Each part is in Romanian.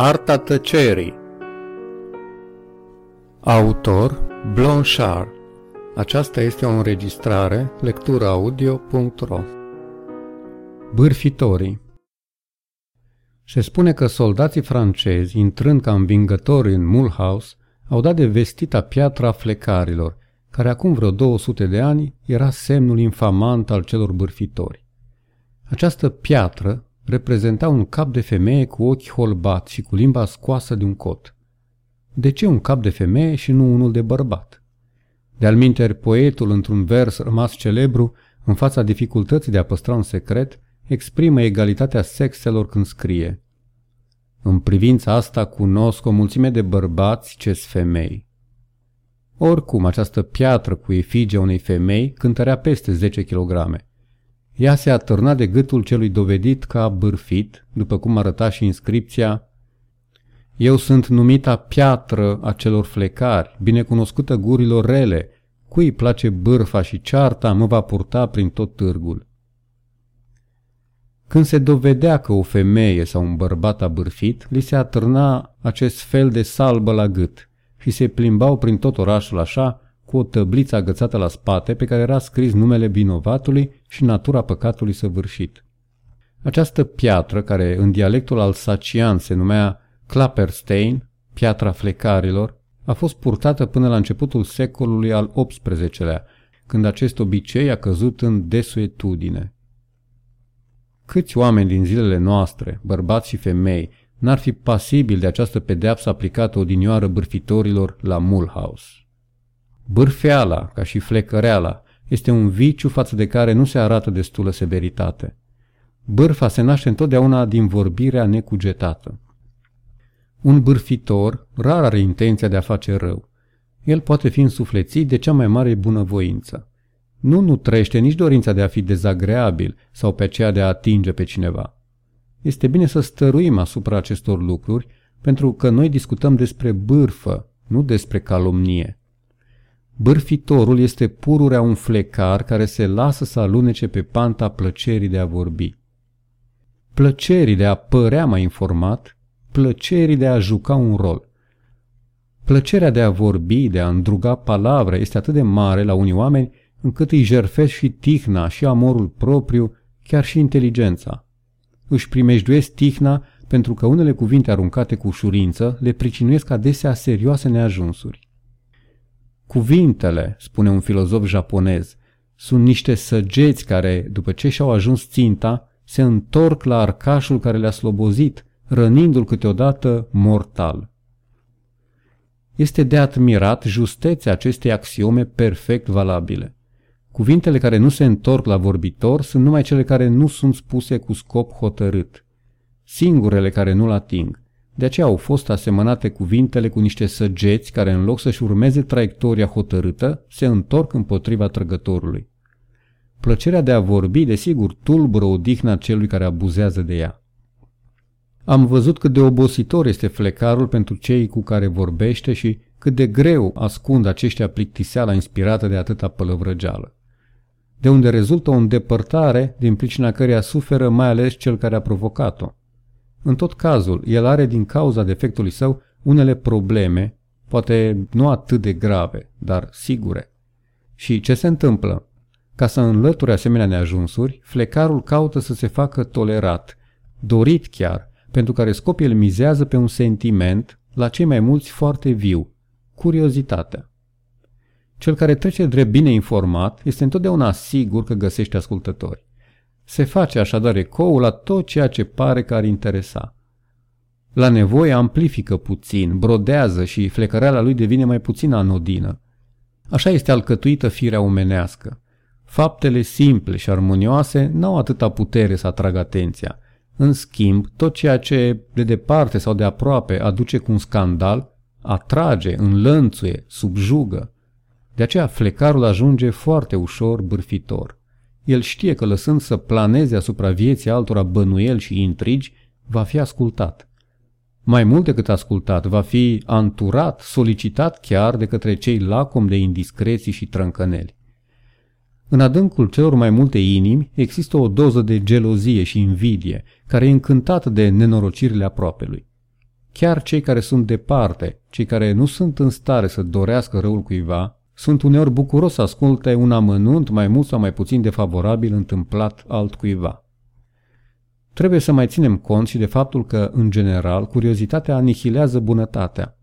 Arta tăcerii. Autor Blanchard. Aceasta este o înregistrare lecturaudio.ro Bârfitorii. Se spune că soldații francezi, intrând ca învingători în Mulhouse, au dat de vestita piatra flecarilor, care acum vreo 200 de ani era semnul infamant al celor bârfitori. Această piatră reprezenta un cap de femeie cu ochi holbați și cu limba scoasă de un cot. De ce un cap de femeie și nu unul de bărbat? De-al poetul, într-un vers rămas celebru, în fața dificultății de a păstra un secret, exprimă egalitatea sexelor când scrie În privința asta cunosc o mulțime de bărbați ce femei. Oricum, această piatră cu efigia unei femei cântărea peste 10 kilograme. Ea se atârna de gâtul celui dovedit ca bârfit, după cum arăta și inscripția Eu sunt numita piatră a celor flecari, binecunoscută gurilor rele, cui îi place bârfa și cearta, mă va purta prin tot târgul. Când se dovedea că o femeie sau un bărbat a bârfit, li se atârna acest fel de salbă la gât și se plimbau prin tot orașul așa, cu o tăbliță agățată la spate pe care era scris numele vinovatului și natura păcatului săvârșit. Această piatră, care în dialectul alsacian se numea Klapperstein, piatra flecarilor, a fost purtată până la începutul secolului al XVIII-lea, când acest obicei a căzut în desuetudine. Câți oameni din zilele noastre, bărbați și femei, n-ar fi pasibili de această pedeapsă aplicată odinioară bârfitorilor la Mulhouse? Bârfeala, ca și flecăreala, este un viciu față de care nu se arată destulă severitate. Bârfa se naște întotdeauna din vorbirea necugetată. Un bârfitor rar are intenția de a face rău. El poate fi însuflețit de cea mai mare bunăvoință. Nu nutrește nici dorința de a fi dezagreabil sau pe aceea de a atinge pe cineva. Este bine să stăruim asupra acestor lucruri, pentru că noi discutăm despre bârfă, nu despre calomnie. Bârfitorul este pururea un flecar care se lasă să alunece pe panta plăcerii de a vorbi. Plăcerii de a părea mai informat, plăcerii de a juca un rol. Plăcerea de a vorbi, de a îndruga palavra este atât de mare la unii oameni încât îi jerfesc și tihna și amorul propriu, chiar și inteligența. Își primejduiesc tihna pentru că unele cuvinte aruncate cu ușurință le pricinuiesc adesea serioase neajunsuri. Cuvintele, spune un filozof japonez, sunt niște săgeți care, după ce și-au ajuns ținta, se întorc la arcașul care le-a slobozit, rănindu-l câteodată mortal. Este de admirat justețea acestei axiome perfect valabile. Cuvintele care nu se întorc la vorbitor sunt numai cele care nu sunt spuse cu scop hotărât. Singurele care nu-l ating. De aceea au fost asemănate cuvintele cu niște săgeți care în loc să-și urmeze traiectoria hotărâtă, se întorc împotriva trăgătorului. Plăcerea de a vorbi, desigur, tulbură odihna celui care abuzează de ea. Am văzut cât de obositor este flecarul pentru cei cu care vorbește și cât de greu ascund aceștia plictiseala inspirată de atâta pălăvrăgeală. De unde rezultă o îndepărtare din pricina căreia suferă mai ales cel care a provocat-o. În tot cazul, el are din cauza defectului său unele probleme, poate nu atât de grave, dar sigure. Și ce se întâmplă? Ca să înlăture asemenea neajunsuri, flecarul caută să se facă tolerat, dorit chiar, pentru care scop el mizează pe un sentiment, la cei mai mulți foarte viu, curiozitatea. Cel care trece drept bine informat este întotdeauna sigur că găsește ascultători. Se face așadar ecou la tot ceea ce pare că ar interesa. La nevoie amplifică puțin, brodează și flecăreala lui devine mai puțin anodină. Așa este alcătuită firea omenească. Faptele simple și armonioase n-au atâta putere să atragă atenția. În schimb, tot ceea ce de departe sau de aproape aduce cu un scandal, atrage, înlănțuie, subjugă. De aceea flecarul ajunge foarte ușor bârfitor. El știe că lăsând să planeze asupra vieții altora bănuieli și intrigi, va fi ascultat. Mai mult decât ascultat, va fi anturat, solicitat chiar de către cei lacom de indiscreții și trâncăneli. În adâncul celor mai multe inimi există o doză de gelozie și invidie, care e încântată de nenorocirile aproapelui. Chiar cei care sunt departe, cei care nu sunt în stare să dorească răul cuiva, sunt uneori bucuros să asculte un amănunt mai mult sau mai puțin defavorabil întâmplat altcuiva. Trebuie să mai ținem cont și de faptul că, în general, curiozitatea anihilează bunătatea.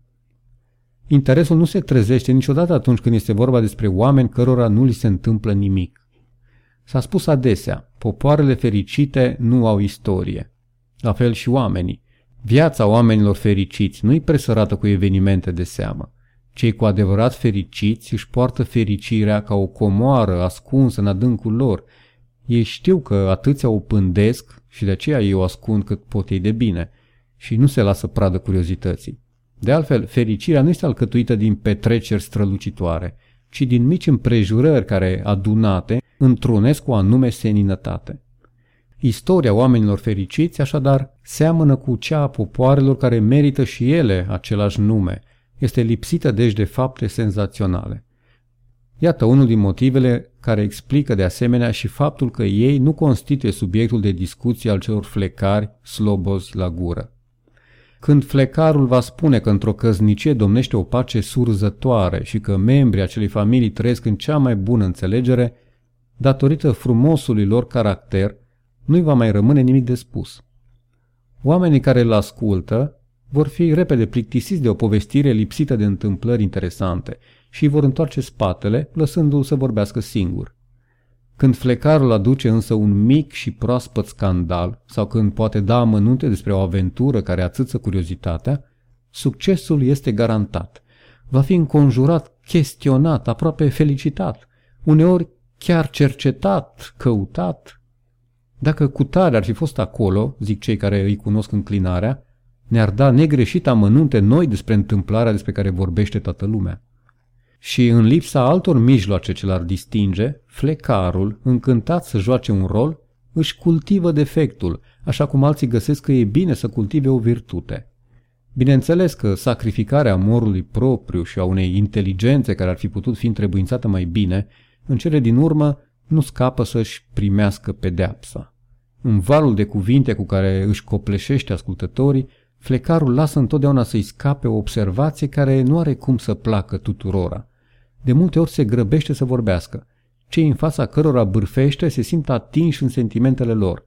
Interesul nu se trezește niciodată atunci când este vorba despre oameni cărora nu li se întâmplă nimic. S-a spus adesea, popoarele fericite nu au istorie. La fel și oamenii. Viața oamenilor fericiți nu-i presărată cu evenimente de seamă. Cei cu adevărat fericiți își poartă fericirea ca o comoară ascunsă în adâncul lor. Ei știu că atâția o pândesc și de aceea ei o ascund cât pot ei de bine și nu se lasă pradă curiozității. De altfel, fericirea nu este alcătuită din petreceri strălucitoare, ci din mici împrejurări care, adunate, întrunesc o anume seninătate. Istoria oamenilor fericiți, așadar, seamănă cu cea a popoarelor care merită și ele același nume. Este lipsită deci de fapte senzaționale. Iată unul din motivele care explică de asemenea și faptul că ei nu constituie subiectul de discuție al celor flecari slobozi la gură. Când flecarul va spune că într-o căznicie domnește o pace surzătoare și că membrii acelei familii trăiesc în cea mai bună înțelegere, datorită frumosului lor caracter, nu-i va mai rămâne nimic de spus. Oamenii care îl ascultă vor fi repede plictisiți de o povestire lipsită de întâmplări interesante și îi vor întoarce spatele, lăsându-l să vorbească singur. Când flecarul aduce însă un mic și proaspăt scandal sau când poate da amănunte despre o aventură care ațâță curiozitatea, succesul este garantat. Va fi înconjurat, chestionat, aproape felicitat, uneori chiar cercetat, căutat. Dacă cutare ar fi fost acolo, zic cei care îi cunosc înclinarea, ne-ar da negreșit amănunte noi despre întâmplarea despre care vorbește toată lumea. Și în lipsa altor mijloace ce l-ar distinge, flecarul, încântat să joace un rol, își cultivă defectul, așa cum alții găsesc că e bine să cultive o virtute. Bineînțeles că sacrificarea amorului propriu și a unei inteligențe care ar fi putut fi întrebuințată mai bine, în cele din urmă nu scapă să-și primească pedeapsa. În valul de cuvinte cu care își copleșește ascultătorii, flecarul lasă întotdeauna să-i scape o observație care nu are cum să placă tuturora. De multe ori se grăbește să vorbească. Cei în fața cărora bârfește se simt atinși în sentimentele lor.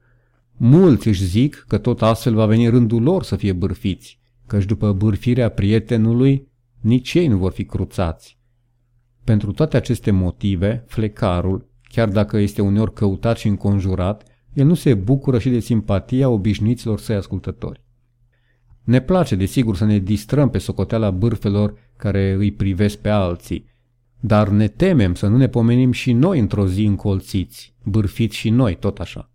Mulți își zic că tot astfel va veni rândul lor să fie bârfiți, căci după bârfirea prietenului, nici ei nu vor fi cruțați. Pentru toate aceste motive, flecarul, chiar dacă este uneori căutat și înconjurat, el nu se bucură și de simpatia obișnuiților săi ascultători. Ne place, desigur, să ne distrăm pe socoteala bârfelor care îi privesc pe alții, dar ne temem să nu ne pomenim și noi într-o zi încolțiți, bârfiți și noi, tot așa.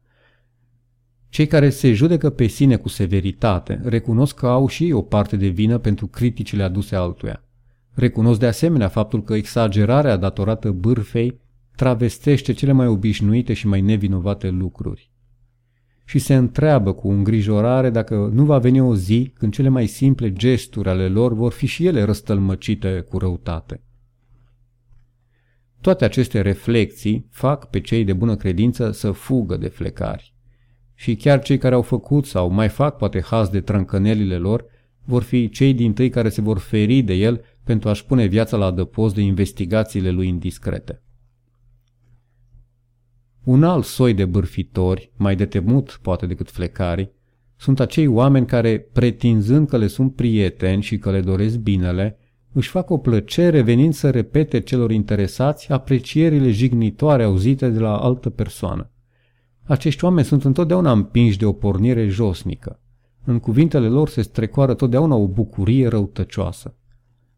Cei care se judecă pe sine cu severitate recunosc că au și ei o parte de vină pentru criticile aduse altuia. Recunosc de asemenea faptul că exagerarea datorată bârfei travestește cele mai obișnuite și mai nevinovate lucruri. Și se întreabă cu îngrijorare dacă nu va veni o zi când cele mai simple gesturi ale lor vor fi și ele răstălmăcite cu răutate. Toate aceste reflexii fac pe cei de bună credință să fugă de flecari. Și chiar cei care au făcut sau mai fac poate haz de trâncănelile lor vor fi cei din tâi care se vor feri de el pentru a-și pune viața la adăpost de investigațiile lui indiscrete. Un alt soi de bârfitori, mai de temut poate decât flecarii, sunt acei oameni care, pretinzând că le sunt prieteni și că le doresc binele, își fac o plăcere venind să repete celor interesați aprecierile jignitoare auzite de la altă persoană. Acești oameni sunt întotdeauna împinși de o pornire josnică. În cuvintele lor se strecoară totdeauna o bucurie răutăcioasă.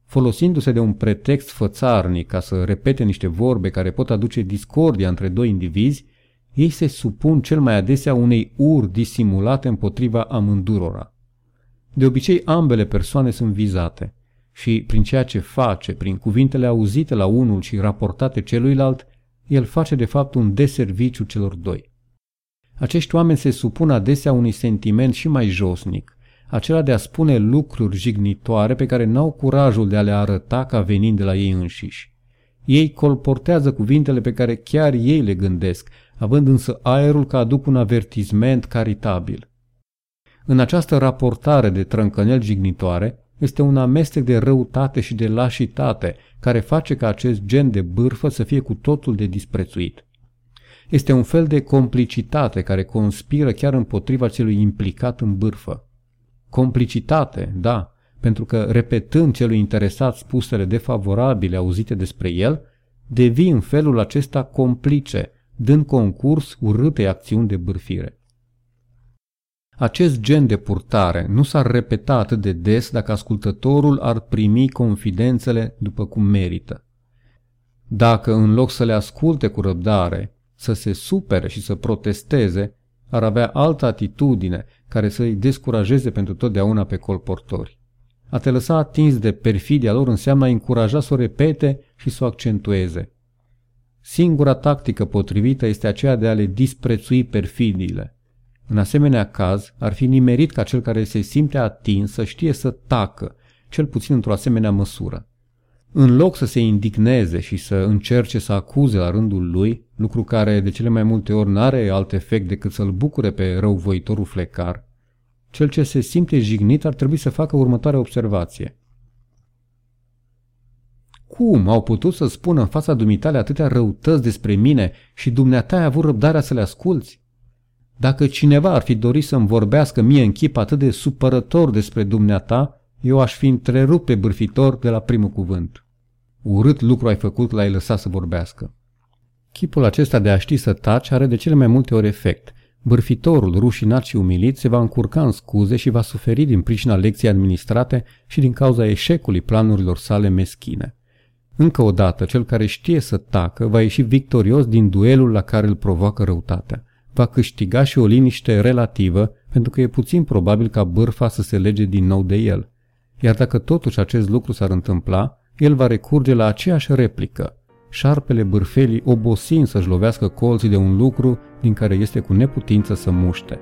Folosindu-se de un pretext fățarnic ca să repete niște vorbe care pot aduce discordia între doi indivizi, ei se supun cel mai adesea unei uri disimulate împotriva amândurora. De obicei ambele persoane sunt vizate și prin ceea ce face, prin cuvintele auzite la unul și raportate celuilalt, el face de fapt un deserviciu celor doi. Acești oameni se supun adesea unui sentiment și mai josnic, acela de a spune lucruri jignitoare pe care n-au curajul de a le arăta ca venind de la ei înșiși. Ei colportează cuvintele pe care chiar ei le gândesc, având însă aerul că aduc un avertisment caritabil. În această raportare de trâncăneli jignitoare este un amestec de răutate și de lașitate care face ca acest gen de bârfă să fie cu totul de disprețuit. Este un fel de complicitate care conspiră chiar împotriva celui implicat în bârfă. Complicitate, da, pentru că repetând celui interesat spusele defavorabile auzite despre el, devii în felul acesta complice, dând concurs urâtei acțiuni de bârfire. Acest gen de purtare nu s-ar repeta atât de des dacă ascultătorul ar primi confidențele după cum merită. Dacă în loc să le asculte cu răbdare, să se supere și să protesteze, ar avea altă atitudine care să îi descurajeze pentru totdeauna pe colportori. A te lăsa atins de perfidia lor înseamnă a încuraja să o repete și să o accentueze. Singura tactică potrivită este aceea de a le disprețui perfidiile. În asemenea caz, ar fi nimerit ca cel care se simte atins să știe să tacă, cel puțin într-o asemenea măsură. În loc să se indigneze și să încerce să acuze la rândul lui, lucru care de cele mai multe ori n-are alt efect decât să-l bucure pe răuvoitorul flecar, cel ce se simte jignit ar trebui să facă următoarea observație. Cum au putut să spună în fața dumitale atâtea răutăți despre mine și dumneata ai avut răbdarea să le asculți? Dacă cineva ar fi dorit să-mi vorbească mie în chip atât de supărător despre dumneata, eu aș fi întrerupt pe bârfitor de la primul cuvânt. Urât lucru ai făcut l-ai lăsat să vorbească. Chipul acesta de a ști să taci are de cele mai multe ori efect. Bârfitorul, rușinat și umilit, se va încurca în scuze și va suferi din pricina lecției administrate și din cauza eșecului planurilor sale meschine. Încă o dată, cel care știe să tacă va ieși victorios din duelul la care îl provoacă răutatea. Va câștiga și o liniște relativă, pentru că e puțin probabil ca bârfa să se lege din nou de el. Iar dacă totuși acest lucru s-ar întâmpla, el va recurge la aceeași replică. Șarpele bârfelii obosind să-și lovească colții de un lucru din care este cu neputință să muște.